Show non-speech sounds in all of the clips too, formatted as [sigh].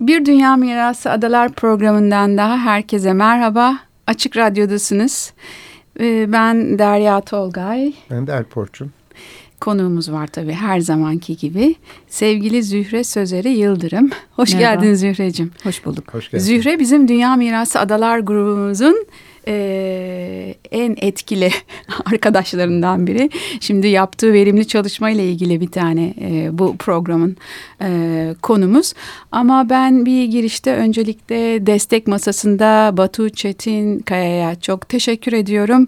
Bir Dünya Mirası Adalar programından daha herkese merhaba. Açık Radyo'dasınız. Ee, ben Derya Tolgay. Ben de Alp Orçun. Konuğumuz var tabii her zamanki gibi. Sevgili Zühre Sözeri Yıldırım. Hoş Merhaba. geldin Zühre'cim. Hoş bulduk. Hoş geldin. Zühre bizim Dünya Mirası Adalar grubumuzun e, en etkili [laughs] arkadaşlarından biri. Şimdi yaptığı verimli çalışma ile ilgili bir tane e, bu programın e, konumuz. Ama ben bir girişte öncelikle destek masasında Batu Çetin Kaya'ya çok teşekkür ediyorum.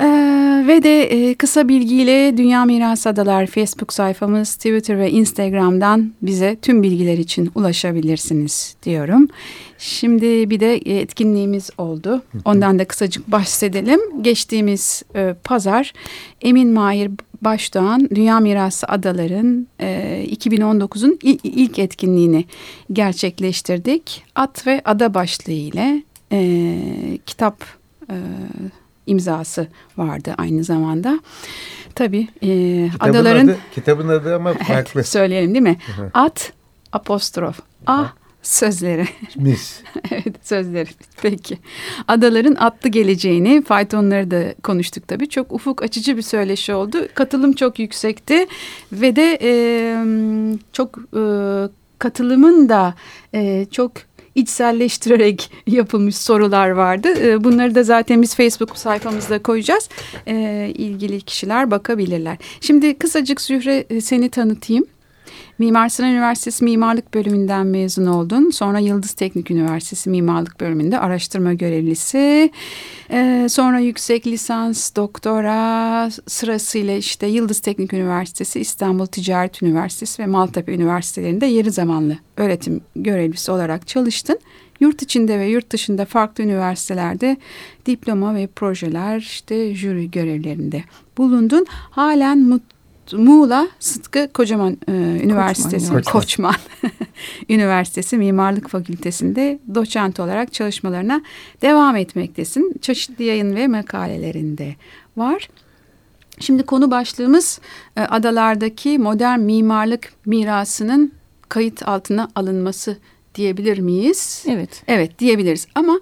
Ee, ve de e, kısa bilgiyle Dünya Mirası Adalar Facebook sayfamız, Twitter ve Instagram'dan bize tüm bilgiler için ulaşabilirsiniz diyorum. Şimdi bir de etkinliğimiz oldu. Ondan da kısacık bahsedelim. Geçtiğimiz e, pazar Emin Mahir Başdoğan Dünya Mirası Adaların e, 2019'un ilk, ilk etkinliğini gerçekleştirdik. At ve Ada başlığı ile e, kitap e, imzası vardı aynı zamanda. Tabii e, kitabın adaların... Adı, kitabın adı ama [laughs] farklı. Evet, söyleyelim değil mi? At apostrof A sözleri. Mis. [laughs] evet sözleri. Peki. Adaların atlı geleceğini, faytonları da konuştuk tabii. Çok ufuk açıcı bir söyleşi oldu. Katılım çok yüksekti ve de e, çok e, katılımın da e, çok içselleştirerek [laughs] yapılmış sorular vardı. Bunları da zaten biz Facebook sayfamızda koyacağız. Ee, ilgili kişiler bakabilirler. Şimdi kısacık Zühre e, seni tanıtayım. Mimar Sinan Üniversitesi Mimarlık Bölümünden mezun oldun. Sonra Yıldız Teknik Üniversitesi Mimarlık Bölümünde araştırma görevlisi. Ee, sonra yüksek lisans, doktora sırasıyla işte Yıldız Teknik Üniversitesi, İstanbul Ticaret Üniversitesi ve Maltepe Üniversitelerinde yarı zamanlı öğretim görevlisi olarak çalıştın. Yurt içinde ve yurt dışında farklı üniversitelerde diploma ve projeler işte jüri görevlerinde bulundun. Halen mutlu Muğla Sıtkı Kocaman e, Üniversitesi, Koçman, Koçman [laughs] Üniversitesi Mimarlık Fakültesinde doçent olarak çalışmalarına devam etmektesin. Çeşitli yayın ve makalelerinde var. Şimdi konu başlığımız e, adalardaki modern mimarlık mirasının kayıt altına alınması diyebilir miyiz? Evet. Evet diyebiliriz ama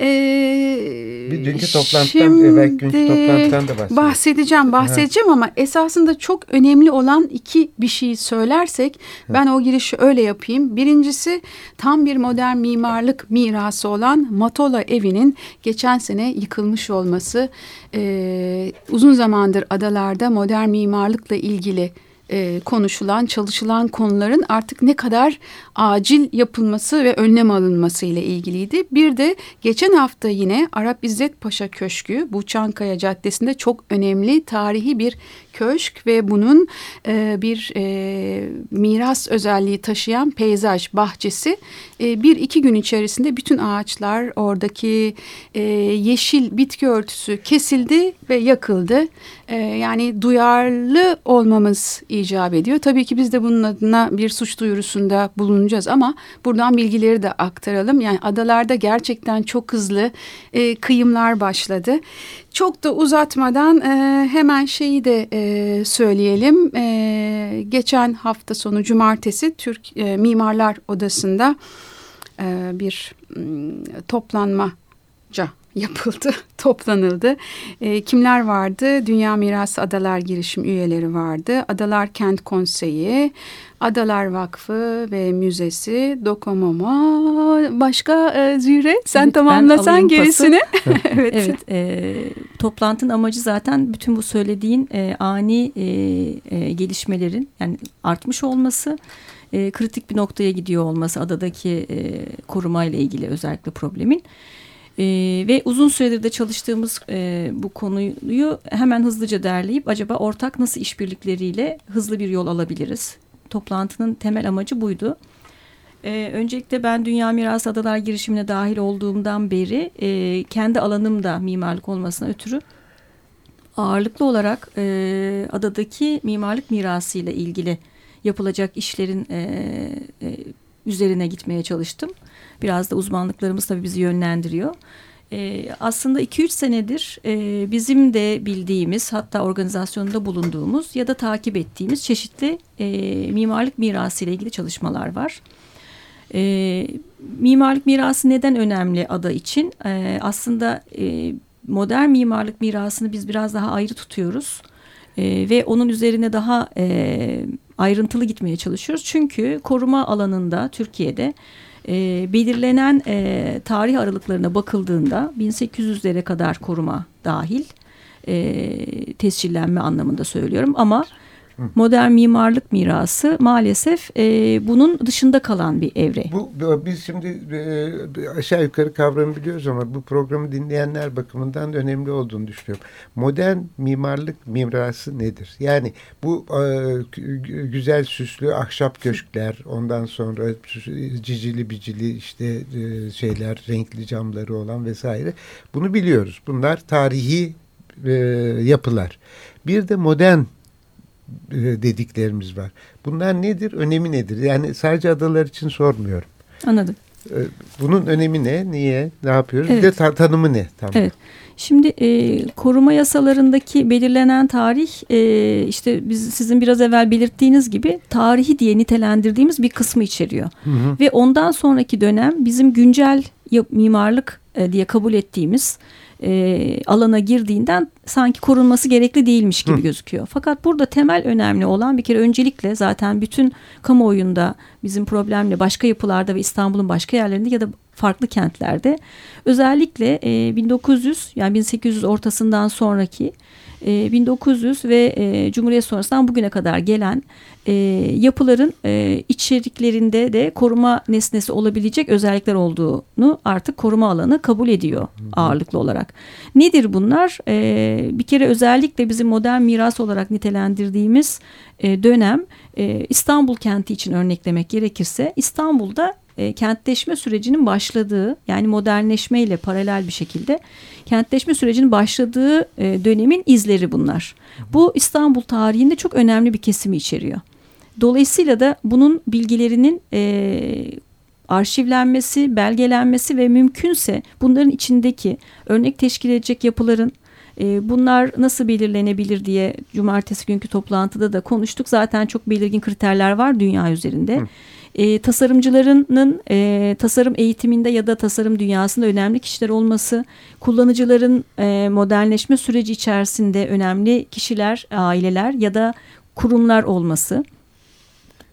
ee, bir dünkü toplantıdan, şimdi, evet, günkü toplantıdan da bahsedeceğim. Bahsedeceğim, bahsedeceğim ama esasında çok önemli olan iki bir şeyi söylersek ben o girişi öyle yapayım. Birincisi tam bir modern mimarlık mirası olan Matola evinin geçen sene yıkılmış olması. Ee, uzun zamandır adalarda modern mimarlıkla ilgili e, konuşulan, çalışılan konuların artık ne kadar acil yapılması ve önlem alınması ile ilgiliydi. Bir de geçen hafta yine Arap İzzet Paşa Köşkü bu Çankaya Caddesi'nde çok önemli tarihi bir köşk ve bunun e, bir e, miras özelliği taşıyan peyzaj bahçesi e, bir iki gün içerisinde bütün ağaçlar oradaki e, yeşil bitki örtüsü kesildi ve yakıldı. E, yani duyarlı olmamız icap ediyor. Tabii ki biz de bunun adına bir suç duyurusunda bulunacağız ama buradan bilgileri de aktaralım. Yani adalarda gerçekten çok hızlı e, kıyımlar başladı. Çok da uzatmadan e, hemen şeyi de e, söyleyelim. E, geçen hafta sonu cumartesi Türk e, Mimarlar Odası'nda e, bir m, toplanmaca [laughs] yapıldı, toplanıldı. E, kimler vardı? Dünya Mirası Adalar Girişim üyeleri vardı. Adalar Kent Konseyi, Adalar Vakfı ve Müzesi, Dokomomo. Başka e, Zühre sen evet, tamamlasan gerisini. [laughs] evet. evet e, toplantının amacı zaten bütün bu söylediğin e, ani e, e, gelişmelerin yani artmış olması e, kritik bir noktaya gidiyor olması adadaki e, korumayla ilgili özellikle problemin. E, ve uzun süredir de çalıştığımız e, bu konuyu hemen hızlıca derleyip acaba ortak nasıl işbirlikleriyle hızlı bir yol alabiliriz? Toplantının temel amacı buydu. E, öncelikle ben Dünya Mirası Adalar girişimine dahil olduğumdan beri e, kendi alanım da mimarlık olmasına ötürü ağırlıklı olarak e, adadaki mimarlık mirasıyla ilgili yapılacak işlerin e, e, üzerine gitmeye çalıştım. Biraz da uzmanlıklarımız tabii bizi yönlendiriyor. Ee, aslında 2-3 senedir e, bizim de bildiğimiz hatta organizasyonunda bulunduğumuz ya da takip ettiğimiz çeşitli e, mimarlık mirası ile ilgili çalışmalar var. E, mimarlık mirası neden önemli ada için? E, aslında e, modern mimarlık mirasını biz biraz daha ayrı tutuyoruz. E, ve onun üzerine daha e, ayrıntılı gitmeye çalışıyoruz. Çünkü koruma alanında Türkiye'de e, belirlenen e, tarih aralıklarına bakıldığında 1800'lere kadar koruma dahil e, tescillenme anlamında söylüyorum. Ama modern mimarlık mirası maalesef e, bunun dışında kalan bir evre. Bu, biz şimdi e, aşağı yukarı kavramı biliyoruz ama bu programı dinleyenler bakımından da önemli olduğunu düşünüyorum. Modern mimarlık mirası nedir? Yani bu e, güzel süslü ahşap köşkler, ondan sonra cicili bicili işte e, şeyler, renkli camları olan vesaire. Bunu biliyoruz. Bunlar tarihi e, yapılar. Bir de modern dediklerimiz var. Bunlar nedir? Önemi nedir? Yani sadece adalar için sormuyorum. Anladım. E, bunun önemi ne? Niye? Ne yapıyoruz? Evet. Bir de ta tanımı ne? Tamam. Evet. Şimdi e, koruma yasalarındaki belirlenen tarih e, işte biz sizin biraz evvel belirttiğiniz gibi tarihi diye nitelendirdiğimiz bir kısmı içeriyor. Hı hı. Ve ondan sonraki dönem bizim güncel mimarlık e, diye kabul ettiğimiz e, alana girdiğinden sanki korunması gerekli değilmiş gibi Hı. gözüküyor. Fakat burada temel önemli olan bir kere öncelikle zaten bütün kamuoyunda bizim problemle başka yapılarda ve İstanbul'un başka yerlerinde ya da farklı kentlerde özellikle e, 1900 yani 1800 ortasından sonraki 1900 ee, ve e, Cumhuriyet sonrasından bugüne kadar gelen e, yapıların e, içeriklerinde de koruma nesnesi olabilecek özellikler olduğunu artık koruma alanı kabul ediyor ağırlıklı olarak. Nedir bunlar? bir kere özellikle bizim modern miras olarak nitelendirdiğimiz dönem İstanbul kenti için örneklemek gerekirse İstanbul'da e, kentleşme sürecinin başladığı yani modernleşme ile paralel bir şekilde kentleşme sürecinin başladığı e, dönemin izleri bunlar. Bu İstanbul tarihinde çok önemli bir kesimi içeriyor. Dolayısıyla da bunun bilgilerinin e, arşivlenmesi, belgelenmesi ve mümkünse bunların içindeki örnek teşkil edecek yapıların e, bunlar nasıl belirlenebilir diye cumartesi günkü toplantıda da konuştuk. Zaten çok belirgin kriterler var dünya üzerinde. Hı e, tasarımcılarının e, tasarım eğitiminde ya da tasarım dünyasında önemli kişiler olması, kullanıcıların e, modernleşme süreci içerisinde önemli kişiler, aileler ya da kurumlar olması.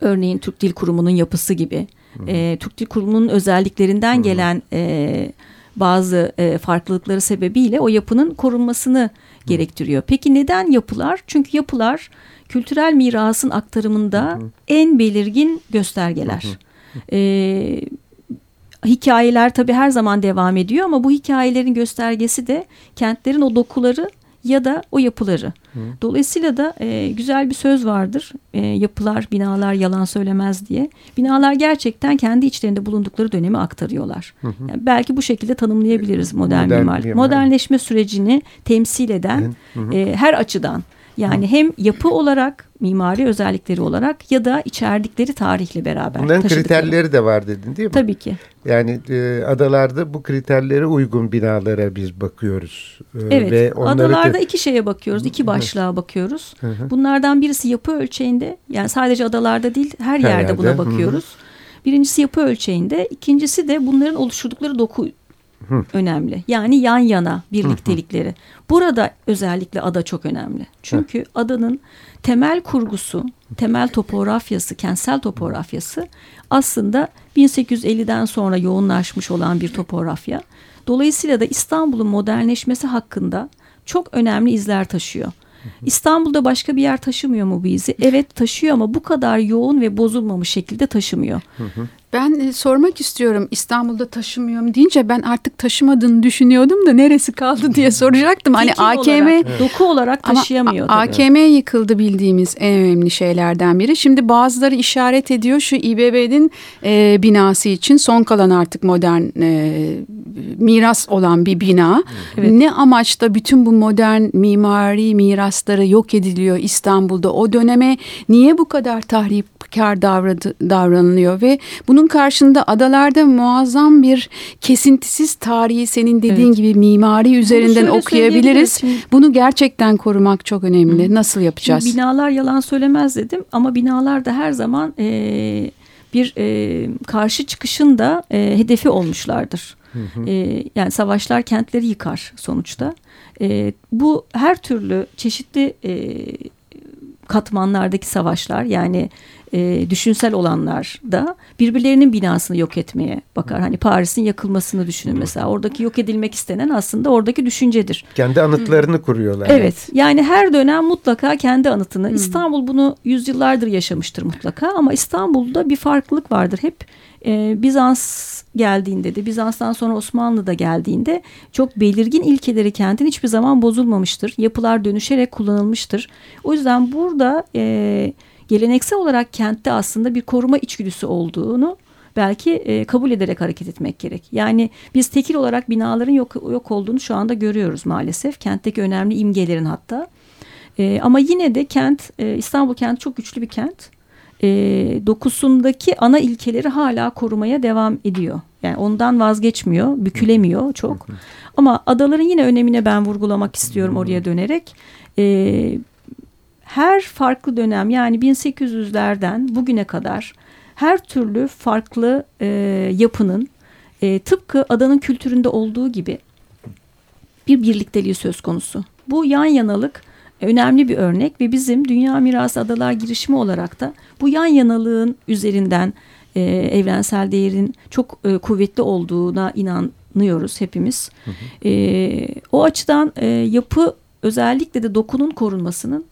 Örneğin Türk Dil Kurumu'nun yapısı gibi. E, Türk Dil Kurumu'nun özelliklerinden gelen e, bazı e, farklılıkları sebebiyle o yapının korunmasını gerektiriyor. Peki neden yapılar? Çünkü yapılar kültürel mirasın aktarımında hı hı. en belirgin göstergeler. Hı hı. Ee, hikayeler tabii her zaman devam ediyor ama bu hikayelerin göstergesi de kentlerin o dokuları ya da o yapıları. Hı. Dolayısıyla da e, güzel bir söz vardır. E, yapılar, binalar yalan söylemez diye. Binalar gerçekten kendi içlerinde bulundukları dönemi aktarıyorlar. Hı hı. Yani belki bu şekilde tanımlayabiliriz modern, modern mimarlık. Mimar. Modernleşme sürecini temsil eden hı hı. E, her açıdan yani hem yapı olarak mimari özellikleri olarak ya da içerdikleri tarihle beraber. Bunların kriterleri de var dedin değil mi? Tabii ki. Yani e, adalarda bu kriterlere uygun binalara biz bakıyoruz. E, evet ve adalarda iki şeye bakıyoruz iki başlığa bakıyoruz. Bunlardan birisi yapı ölçeğinde yani sadece adalarda değil her, her yerde, yerde buna bakıyoruz. Birincisi yapı ölçeğinde ikincisi de bunların oluşturdukları doku Hı. önemli. Yani yan yana birliktelikleri. Hı hı. Burada özellikle ada çok önemli. Çünkü hı. adanın temel kurgusu, temel topografyası, kentsel topografyası aslında 1850'den sonra yoğunlaşmış olan bir topografya. Dolayısıyla da İstanbul'un modernleşmesi hakkında çok önemli izler taşıyor. İstanbul'da başka bir yer taşımıyor mu bu izi? Evet taşıyor ama bu kadar yoğun ve bozulmamış şekilde taşımıyor. Ben e, sormak istiyorum İstanbul'da taşımıyorum deyince ben artık taşımadığını düşünüyordum da neresi kaldı diye soracaktım. Hani AKM olarak, doku olarak taşıyamıyor. Ama AKM yıkıldı bildiğimiz en önemli şeylerden biri. Şimdi bazıları işaret ediyor şu İBB'nin e, binası için son kalan artık modern e, miras olan bir bina. Evet. Ne amaçta bütün bu modern mimari mirasları yok ediliyor İstanbul'da o döneme niye bu kadar tahripkar davranılıyor ve bunun bunun karşında adalarda muazzam bir kesintisiz tarihi senin dediğin evet. gibi mimari üzerinden okuyabiliriz. Bunu gerçekten korumak çok önemli. Hı. Nasıl yapacağız? Şimdi binalar yalan söylemez dedim ama binalar da her zaman e, bir e, karşı çıkışın da e, hedefi olmuşlardır. Hı hı. E, yani savaşlar kentleri yıkar sonuçta. E, bu her türlü çeşitli e, katmanlardaki savaşlar yani e, düşünsel olanlar da birbirlerinin binasını yok etmeye bakar. Hani Paris'in yakılmasını düşünün mesela. Oradaki yok edilmek istenen aslında oradaki düşüncedir. Kendi anıtlarını Hı. kuruyorlar. Evet. Yani her dönem mutlaka kendi anıtını. Hı. İstanbul bunu yüzyıllardır yaşamıştır mutlaka ama İstanbul'da bir farklılık vardır. Hep e, Bizans geldiğinde de Bizans'tan sonra Osmanlı da geldiğinde çok belirgin ilkeleri kentin hiçbir zaman bozulmamıştır. Yapılar dönüşerek kullanılmıştır. O yüzden burada e, geleneksel olarak kentte aslında bir koruma içgüdüsü olduğunu belki e, kabul ederek hareket etmek gerek. Yani biz tekil olarak binaların yok, yok olduğunu şu anda görüyoruz maalesef. Kentteki önemli imgelerin hatta. E, ama yine de kent, e, İstanbul kenti çok güçlü bir kent. E, dokusundaki ana ilkeleri hala korumaya devam ediyor. Yani ondan vazgeçmiyor, bükülemiyor çok. Ama adaların yine önemine ben vurgulamak istiyorum oraya dönerek. E, her farklı dönem yani 1800'lerden bugüne kadar her türlü farklı e, yapının e, tıpkı adanın kültüründe olduğu gibi bir birlikteliği söz konusu. Bu yan yanalık önemli bir örnek ve bizim Dünya Mirası Adalar girişimi olarak da bu yan yanalığın üzerinden e, evrensel değerin çok e, kuvvetli olduğuna inanıyoruz hepimiz. Hı hı. E, o açıdan e, yapı özellikle de dokunun korunmasının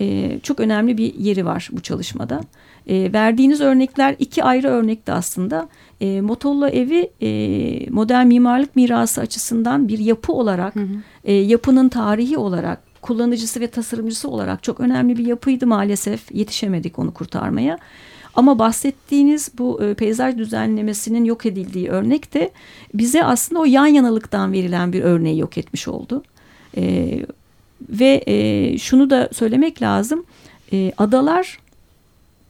e, çok önemli bir yeri var bu çalışmada. E, verdiğiniz örnekler iki ayrı örnekti aslında. E, Motolla evi e, modern mimarlık mirası açısından bir yapı olarak, hı hı. E, yapının tarihi olarak, kullanıcısı ve tasarımcısı olarak çok önemli bir yapıydı maalesef. Yetişemedik onu kurtarmaya. Ama bahsettiğiniz bu e, peyzaj düzenlemesinin yok edildiği örnek de bize aslında o yan yanalıktan verilen bir örneği yok etmiş oldu. E, ve e, şunu da söylemek lazım. E, adalar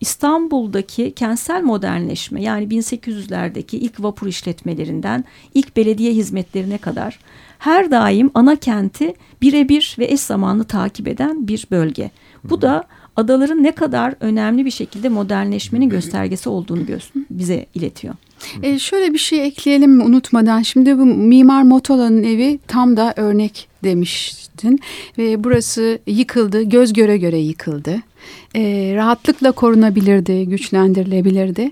İstanbul'daki kentsel modernleşme yani 1800'lerdeki ilk vapur işletmelerinden ilk belediye hizmetlerine kadar her daim ana kenti birebir ve eş zamanlı takip eden bir bölge. Bu da adaların ne kadar önemli bir şekilde modernleşmenin göstergesi olduğunu bize iletiyor. E, şöyle bir şey ekleyelim unutmadan. Şimdi bu Mimar Motola'nın evi tam da örnek demiştin. Ve burası yıkıldı, göz göre göre yıkıldı. E, rahatlıkla korunabilirdi, güçlendirilebilirdi.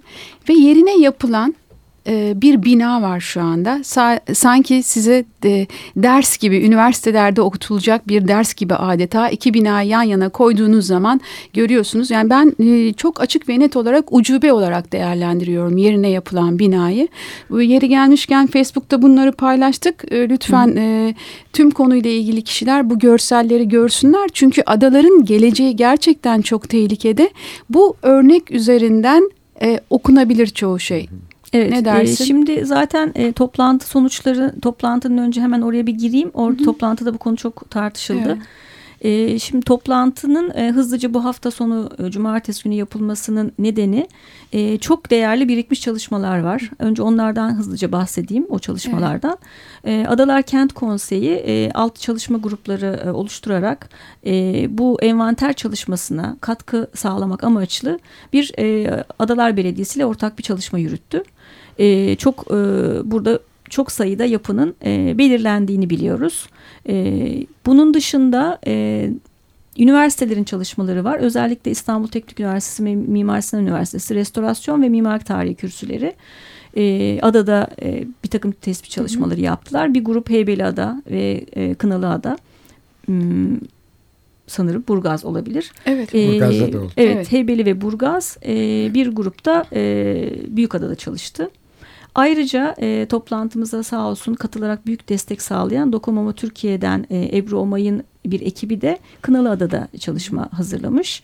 Ve yerine yapılan e, bir bina var şu anda. sanki size de ders gibi üniversitelerde okutulacak bir ders gibi adeta iki bina yan yana koyduğunuz zaman görüyorsunuz. Yani ben e, çok açık ve net olarak ucube olarak değerlendiriyorum yerine yapılan binayı. Bu yeri gelmişken Facebook'ta bunları paylaştık. E, lütfen e, tüm konuyla ilgili kişiler bu görselleri görsünler. Çünkü adaların geleceği gerçekten çok tehlikede. Bu örnek üzerinden e, okunabilir çoğu şey. Evet, ne dersin? E, şimdi zaten e, toplantı sonuçları toplantının önce hemen oraya bir gireyim. Orada toplantıda bu konu çok tartışıldı. Evet. E, şimdi toplantının e, hızlıca bu hafta sonu e, cumartesi günü yapılmasının nedeni e, çok değerli birikmiş çalışmalar var. Önce onlardan hızlıca bahsedeyim o çalışmalardan. Evet. E, Adalar Kent Konseyi e, alt çalışma grupları e, oluşturarak e, bu envanter çalışmasına katkı sağlamak amaçlı bir e, Adalar Belediyesi ile ortak bir çalışma yürüttü. E, çok e, burada çok sayıda yapının e, belirlendiğini biliyoruz. E, bunun dışında e, üniversitelerin çalışmaları var. Özellikle İstanbul Teknik Üniversitesi ve Mimar Sinan Üniversitesi restorasyon ve mimarlık tarihi kürsüleri. E, adada e, bir takım tespit çalışmaları hı hı. yaptılar. Bir grup Heybeliada ve e, Kınalıada hmm, sanırım Burgaz olabilir. Evet. Ee, Burgaz'da da oldu. Evet, evet. Heybeli ve Burgaz e, bir grupta e, Büyükada'da çalıştı. Ayrıca e, toplantımıza sağ olsun katılarak büyük destek sağlayan Dokomama Türkiye'den e, Ebru Omay'ın bir ekibi de Kınalıada'da çalışma hazırlamış.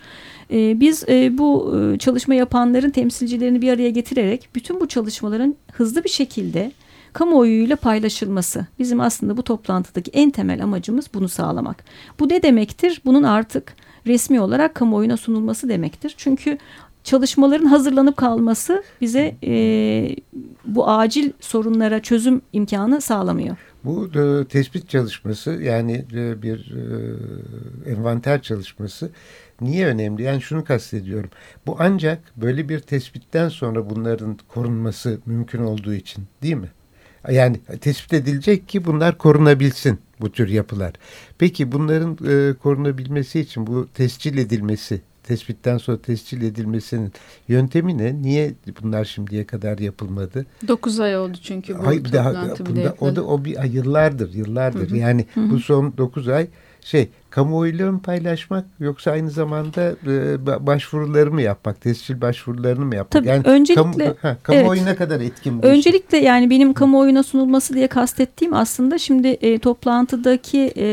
E, biz e, bu e, çalışma yapanların temsilcilerini bir araya getirerek bütün bu çalışmaların hızlı bir şekilde kamuoyuyla paylaşılması. Bizim aslında bu toplantıdaki en temel amacımız bunu sağlamak. Bu ne demektir? Bunun artık resmi olarak kamuoyuna sunulması demektir. Çünkü çalışmaların hazırlanıp kalması bize e, bu acil sorunlara çözüm imkanı sağlamıyor. Bu e, tespit çalışması yani e, bir e, envanter çalışması niye önemli? Yani şunu kastediyorum. Bu ancak böyle bir tespitten sonra bunların korunması mümkün olduğu için değil mi? Yani tespit edilecek ki bunlar korunabilsin bu tür yapılar. Peki bunların e, korunabilmesi için bu tescil edilmesi tespitten sonra tescil edilmesinin yöntemi ne? Niye bunlar şimdiye kadar yapılmadı? 9 ay oldu çünkü bu Hayır, toplantı daha, bile bunda, O da o bir yıllardır, yıllardır. Hı hı. Yani Hı hı. bu son 9 ay şey kamuoyuyla mı paylaşmak yoksa aynı zamanda e, ba- başvuruları mı yapmak, tescil başvurularını mı yapmak? Tabii, yani öncelikle- kamu, ha, kamuoyu ne kadar etkin bu? Öncelikle yani benim kamuoyuna sunulması diye kastettiğim aslında şimdi e, toplantıdaki e,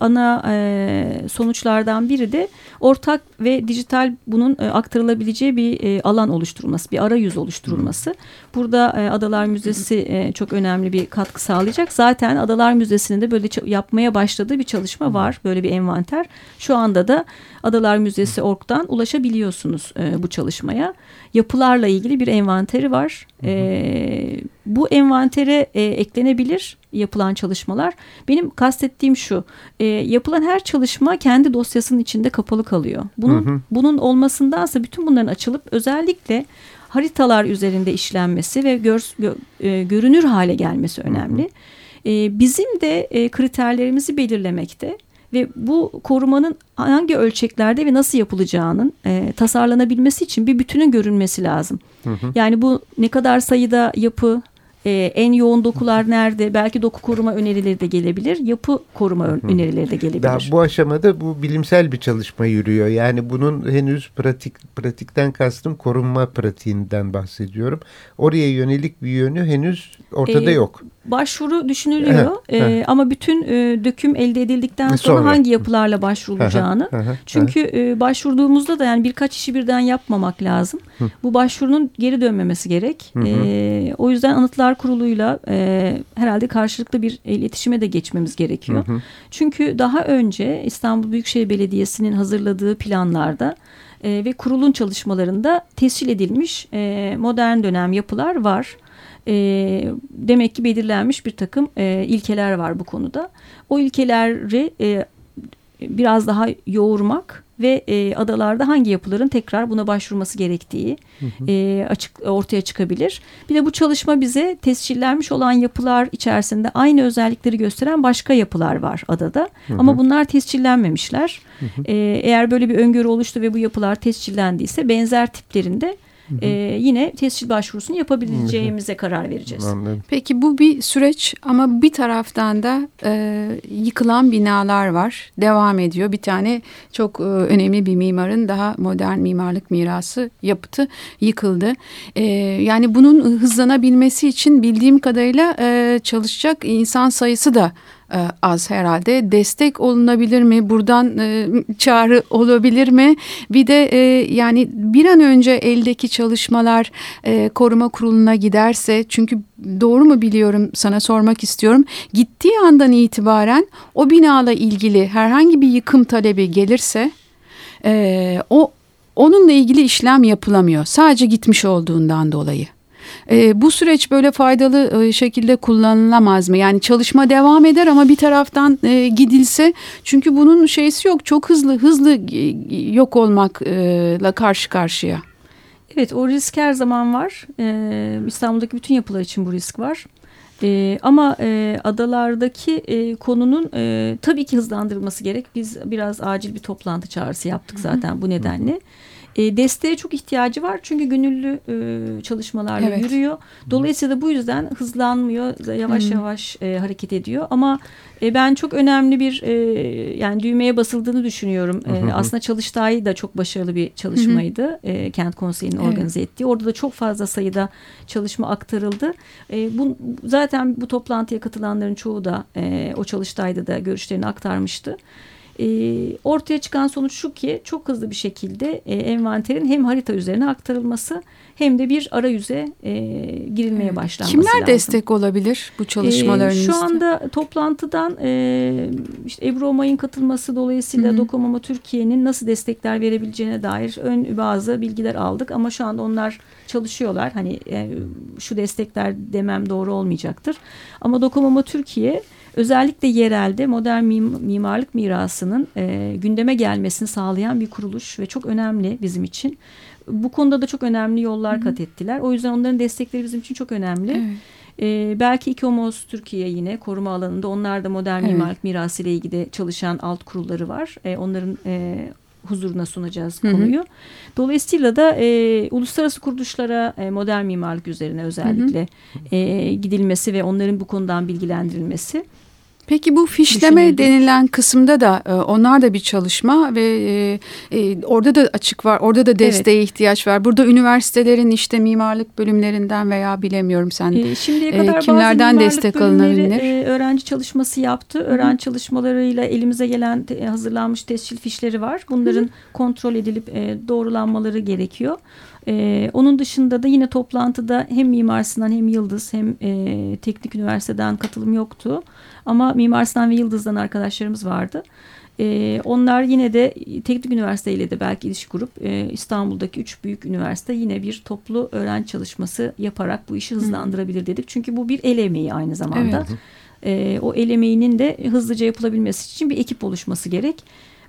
ana e, sonuçlardan biri de ortak ve dijital bunun e, aktarılabileceği bir e, alan oluşturulması, bir arayüz oluşturulması. Burada e, Adalar Müzesi e, çok önemli bir katkı sağlayacak. Zaten Adalar Müzesi'nin de böyle yapmaya başladığı bir çalışma var, böyle bir envanter. Şu anda da Adalar Müzesi Org'dan ulaşabiliyorsunuz e, bu çalışmaya. Yapılarla ilgili bir envanteri var. E, bu envantere e, eklenebilir yapılan çalışmalar. Benim kastettiğim şu. e, yapılan her çalışma kendi dosyasının içinde kapalı kalıyor. Bunun Hı hı. bunun olmasındansa bütün bunların açılıp özellikle haritalar üzerinde işlenmesi ve gör, gö- e, görünür hale gelmesi önemli. E, bizim de e, kriterlerimizi belirlemekte ve bu korumanın hangi ölçeklerde ve nasıl yapılacağının e, tasarlanabilmesi için bir bütünün görünmesi lazım. Hı hı. Yani bu ne kadar sayıda yapı, e, en yoğun dokular nerede? Belki doku koruma önerileri de gelebilir. Yapı koruma ön- önerileri de gelebilir. Daha bu aşamada bu bilimsel bir çalışma yürüyor. Yani bunun henüz pratik pratikten kastım korunma pratiğinden bahsediyorum. Oraya yönelik bir yönü henüz ortada Ee, yok. Başvuru düşünülüyor Hı, hı. E, ama bütün e, döküm elde edildikten sonra, Sonra. hangi yapılarla başvurulacağını. Çünkü e, başvurduğumuzda da yani birkaç işi birden yapmamak lazım. Bu başvurunun geri dönmemesi gerek. E, o yüzden Anıtlar Kurulu'yla e, herhalde karşılıklı bir iletişime de geçmemiz gerekiyor. Çünkü daha önce İstanbul Büyükşehir Belediyesi'nin hazırladığı planlarda e, ve kurulun çalışmalarında tescil edilmiş e, modern dönem yapılar var. E, demek ki belirlenmiş bir takım e, ilkeler var bu konuda. O ilkeleri e, biraz daha yoğurmak ve e, adalarda hangi yapıların tekrar buna başvurması gerektiği e, açık ortaya çıkabilir. Bir de bu çalışma bize tescillenmiş olan yapılar içerisinde aynı özellikleri gösteren başka yapılar var adada. Ama bunlar tescillenmemişler. E, eğer böyle bir öngörü oluştu ve bu yapılar tescillendiyse benzer tiplerinde e, yine tescil başvurusunu yapabileceğimize karar vereceğiz. Anladım. Peki bu bir süreç ama bir taraftan da e, yıkılan binalar var. Devam ediyor. Bir tane çok e, önemli bir mimarın daha modern mimarlık mirası yapıtı yıkıldı. E, yani bunun hızlanabilmesi için bildiğim kadarıyla e, çalışacak insan sayısı da az herhalde. Destek olunabilir mi? Buradan e, çağrı olabilir mi? Bir de e, yani bir an önce eldeki çalışmalar e, koruma kuruluna giderse çünkü doğru mu biliyorum sana sormak istiyorum. Gittiği andan itibaren o binayla ilgili herhangi bir yıkım talebi gelirse e, o onunla ilgili işlem yapılamıyor. Sadece gitmiş olduğundan dolayı. E, bu süreç böyle faydalı e, şekilde kullanılamaz mı? Yani çalışma devam eder ama bir taraftan e, gidilse çünkü bunun şeysi yok. Çok hızlı hızlı e, yok olmakla karşı karşıya. Evet o risk her zaman var. Ee, İstanbul'daki bütün yapılar için bu risk var. Ee, ama e, adalardaki e, konunun e, tabii ki hızlandırılması gerek. Biz biraz acil bir toplantı çağrısı yaptık zaten bu nedenle. E, desteğe çok ihtiyacı var çünkü gönüllü e, çalışmalarla Evet. yürüyor. Dolayısıyla bu yüzden hızlanmıyor, yavaş Hı. yavaş e, hareket ediyor. Ama e, ben çok önemli bir e, yani düğmeye basıldığını düşünüyorum. E, Hı hı. aslında Çalıştay da çok başarılı bir çalışmaydı. E, Kent Konseyi'nin Evet. organize ettiği. Orada da çok fazla sayıda çalışma aktarıldı. E, bu zaten bu toplantıya katılanların çoğu da e, o Çalıştay'da da görüşlerini aktarmıştı. E, ortaya çıkan sonuç şu ki çok hızlı bir şekilde e, envanterin hem harita üzerine aktarılması hem de bir arayüze e, girilmeye başlanması Kimler lazım. destek olabilir bu çalışmalarınızda? Ee, şu anda toplantıdan e, işte Ebru Omay'ın katılması dolayısıyla Hı hı. Dokomama Türkiye'nin nasıl destekler verebileceğine dair ön bazı bilgiler aldık ama şu anda onlar çalışıyorlar. Hani e, şu destekler demem doğru olmayacaktır. Ama Dokomama Türkiye özellikle yerelde modern mimarlık mirasının e, gündeme gelmesini sağlayan bir kuruluş ve çok önemli bizim için. Bu konuda da çok önemli yollar kat ettiler. O yüzden onların destekleri bizim için çok önemli. Evet. Ee, belki İKOMOS Türkiye yine koruma alanında onlar da modern evet. mimarlık mirası ile ilgili çalışan alt kurulları var. Ee, onların e, huzuruna sunacağız konuyu. Dolayısıyla da e, uluslararası kuruluşlara e, modern mimarlık üzerine özellikle e, gidilmesi ve onların bu konudan bilgilendirilmesi Peki bu fişleme denilen kısımda da e, onlar da bir çalışma ve e, e, orada da açık var. Orada da desteğe evet. ihtiyaç var. Burada üniversitelerin işte mimarlık bölümlerinden veya bilemiyorum sen e, şimdiye kadar kimlerden destek alınabilir? E, öğrenci çalışması yaptı. Öğrenci Hı. çalışmalarıyla elimize gelen te, hazırlanmış tescil fişleri var. Bunların Hı. kontrol edilip e, doğrulanmaları gerekiyor. Ee, onun dışında da yine toplantıda hem Mimar Sinan hem Yıldız hem e, Teknik Üniversiteden katılım yoktu. Ama Mimar Sinan ve Yıldız'dan arkadaşlarımız vardı. Ee, onlar yine de teknik üniversite ile de belki ilişki kurup e, İstanbul'daki üç büyük üniversite yine bir toplu öğrenci çalışması yaparak bu işi hızlandırabilir dedik. Çünkü bu bir el emeği aynı zamanda. Evet. E, o el emeğinin de hızlıca yapılabilmesi için bir ekip oluşması gerek.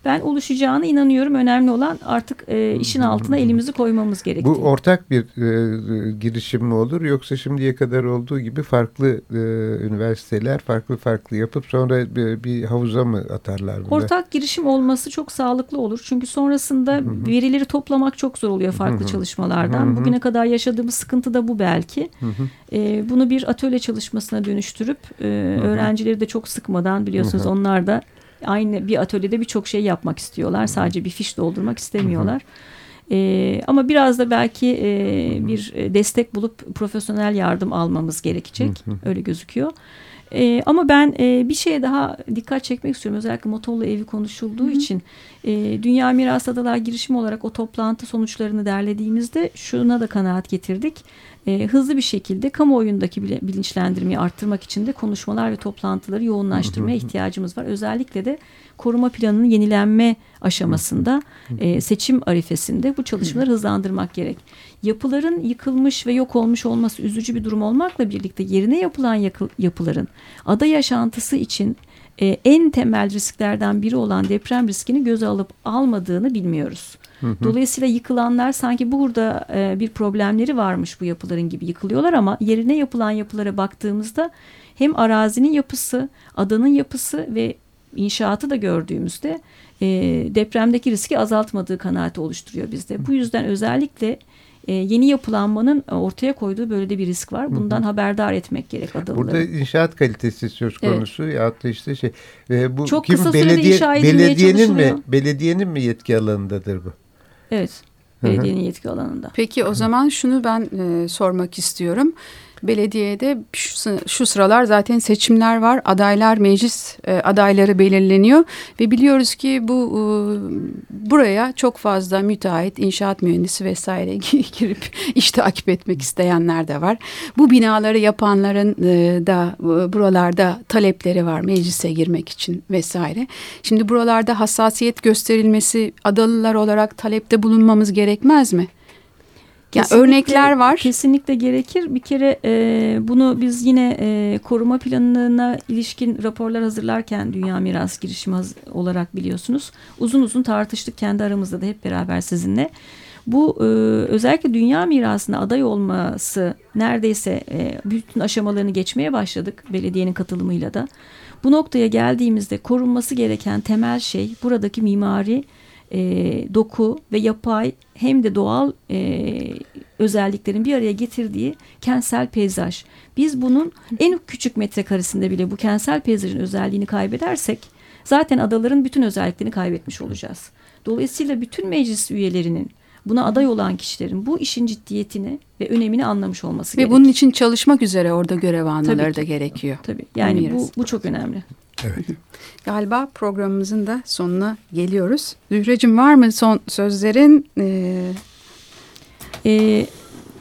Ben oluşacağına inanıyorum. Önemli olan artık e, işin altına elimizi koymamız gerekiyor. Bu ortak bir e, girişim mi olur yoksa şimdiye kadar olduğu gibi farklı e, üniversiteler farklı farklı yapıp sonra bir, bir havuza mı atarlar? Bunu? Ortak girişim olması çok sağlıklı olur. Çünkü sonrasında verileri toplamak çok zor oluyor farklı çalışmalardan. Bugüne kadar yaşadığımız sıkıntı da bu belki. E, bunu bir atölye çalışmasına dönüştürüp e, öğrencileri de çok sıkmadan biliyorsunuz onlar da aynı bir atölyede birçok şey yapmak istiyorlar. Sadece bir fiş doldurmak istemiyorlar. Ee, ama biraz da belki e, bir destek bulup profesyonel yardım almamız gerekecek. Öyle gözüküyor. E, ama ben e, bir şeye daha dikkat çekmek istiyorum. Özellikle Motolla evi konuşulduğu Hı-hı. için e, Dünya Miras Adalar girişimi olarak o toplantı sonuçlarını derlediğimizde şuna da kanaat getirdik e, hızlı bir şekilde kamuoyundaki bilinçlendirmeyi arttırmak için de konuşmalar ve toplantıları yoğunlaştırmaya ihtiyacımız var. Özellikle de koruma planının yenilenme aşamasında e, seçim arifesinde bu çalışmaları hızlandırmak gerek. Yapıların yıkılmış ve yok olmuş olması üzücü bir durum olmakla birlikte yerine yapılan yapıların ada yaşantısı için e, en temel risklerden biri olan deprem riskini göze alıp almadığını bilmiyoruz. Dolayısıyla yıkılanlar sanki burada e, bir problemleri varmış bu yapıların gibi yıkılıyorlar ama yerine yapılan yapılara baktığımızda hem arazinin yapısı, adanın yapısı ve inşaatı da gördüğümüzde e, depremdeki riski azaltmadığı kanaati oluşturuyor bizde. Bu yüzden özellikle e, yeni yapılanmanın ortaya koyduğu böyle de bir risk var. Bundan hı hı. haberdar etmek gerek adalıları. Burada inşaat kalitesi söz konusu evet. ya da işte şey e, bu Çok kim kısa belediye belediyenin mi belediyenin mi yetki alanındadır bu? Evet. Belediyenin yetki alanında. Peki o zaman şunu ben e, sormak istiyorum belediyede şu, şu sıralar zaten seçimler var. Adaylar meclis e, adayları belirleniyor ve biliyoruz ki bu e, buraya çok fazla müteahhit, inşaat mühendisi vesaire [laughs] girip iş takip etmek isteyenler de var. Bu binaları yapanların e, da e, buralarda talepleri var meclise girmek için vesaire. Şimdi buralarda hassasiyet gösterilmesi adalılar olarak talepte bulunmamız gerekmez mi? Yani örnekler var. Kesinlikle gerekir. Bir kere e, bunu biz yine e, koruma planına ilişkin raporlar hazırlarken Dünya Miras girişimi olarak biliyorsunuz. Uzun uzun tartıştık kendi aramızda da hep beraber sizinle. Bu e, özellikle dünya mirasına aday olması neredeyse e, bütün aşamalarını geçmeye başladık belediyenin katılımıyla da. Bu noktaya geldiğimizde korunması gereken temel şey buradaki mimari e, doku ve yapay hem de doğal e, özelliklerin bir araya getirdiği kentsel peyzaj. Biz bunun en küçük metrekaresinde bile bu kentsel peyzajın özelliğini kaybedersek zaten adaların bütün özelliklerini kaybetmiş olacağız. Dolayısıyla bütün meclis üyelerinin buna aday olan kişilerin bu işin ciddiyetini ve önemini anlamış olması ve gerek. Ve bunun için çalışmak üzere orada görev almaları da gerekiyor. Tabii. Yani bu, bu çok önemli. Evet. [laughs] Galiba programımızın da sonuna geliyoruz. Zühreciğim var mı son sözlerin? Ee... Ee,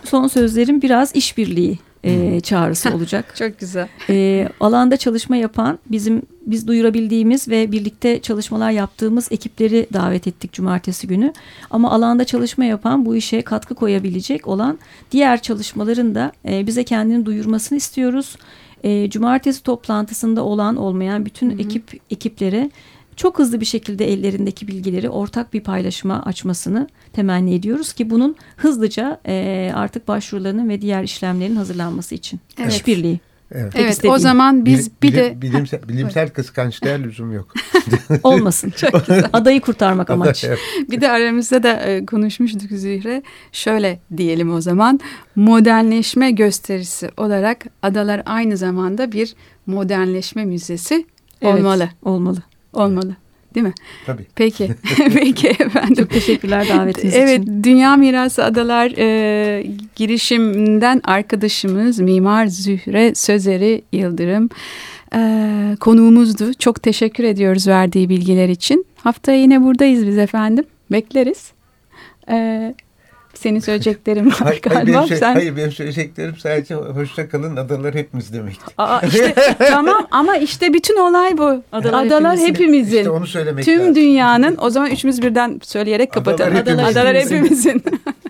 son sözlerim biraz işbirliği e, [laughs] çağrısı olacak. Çok güzel. E, alanda çalışma yapan bizim biz duyurabildiğimiz ve birlikte çalışmalar yaptığımız ekipleri davet ettik cumartesi günü. Ama alanda çalışma yapan bu işe katkı koyabilecek olan diğer çalışmaların da e, bize kendini duyurmasını istiyoruz. E, cumartesi toplantısında olan olmayan bütün Hı hı. ekip ekiplere çok hızlı bir şekilde ellerindeki bilgileri ortak bir paylaşıma açmasını temenni ediyoruz ki bunun hızlıca e, artık başvurularının ve diğer işlemlerin hazırlanması için Evet. işbirliği. Evet. Evet o zaman biz Bilim- bir de bilimsel, bilimsel kıskançlığa lüzum yok. [laughs] Olmasın. Adayı kurtarmak amaç. Evet. bir de aramızda da e, konuşmuştuk Zühre. Şöyle diyelim o zaman. Modernleşme gösterisi olarak adalar aynı zamanda bir modernleşme müzesi Evet, olmalı. Olmalı. Olmalı. Değil mi? Tabii. Peki. [laughs] [laughs] Peki efendim. Çok teşekkürler davetiniz Evet, için. Dünya Mirası Adalar e, girişiminden arkadaşımız Mimar Zühre Sözeri Yıldırım e, konuğumuzdu. Çok teşekkür ediyoruz verdiği bilgiler için. Haftaya yine buradayız biz efendim. Bekleriz. E, senin söyleyeceklerin var Hayır, hayır, galiba. benim, şey- Sen... hayır benim söyleyeceklerim sadece hoşça kalın adalar hepimiz demek. Aa, işte, [laughs] tamam ama işte bütün olay bu. Adalar Adalar, hepimizin. hepimizin. İşte onu söylemek Tüm lazım. dünyanın o zaman üçümüz birden söyleyerek kapatalım. Adalar hepimizin. Adalar hepimizin. [laughs]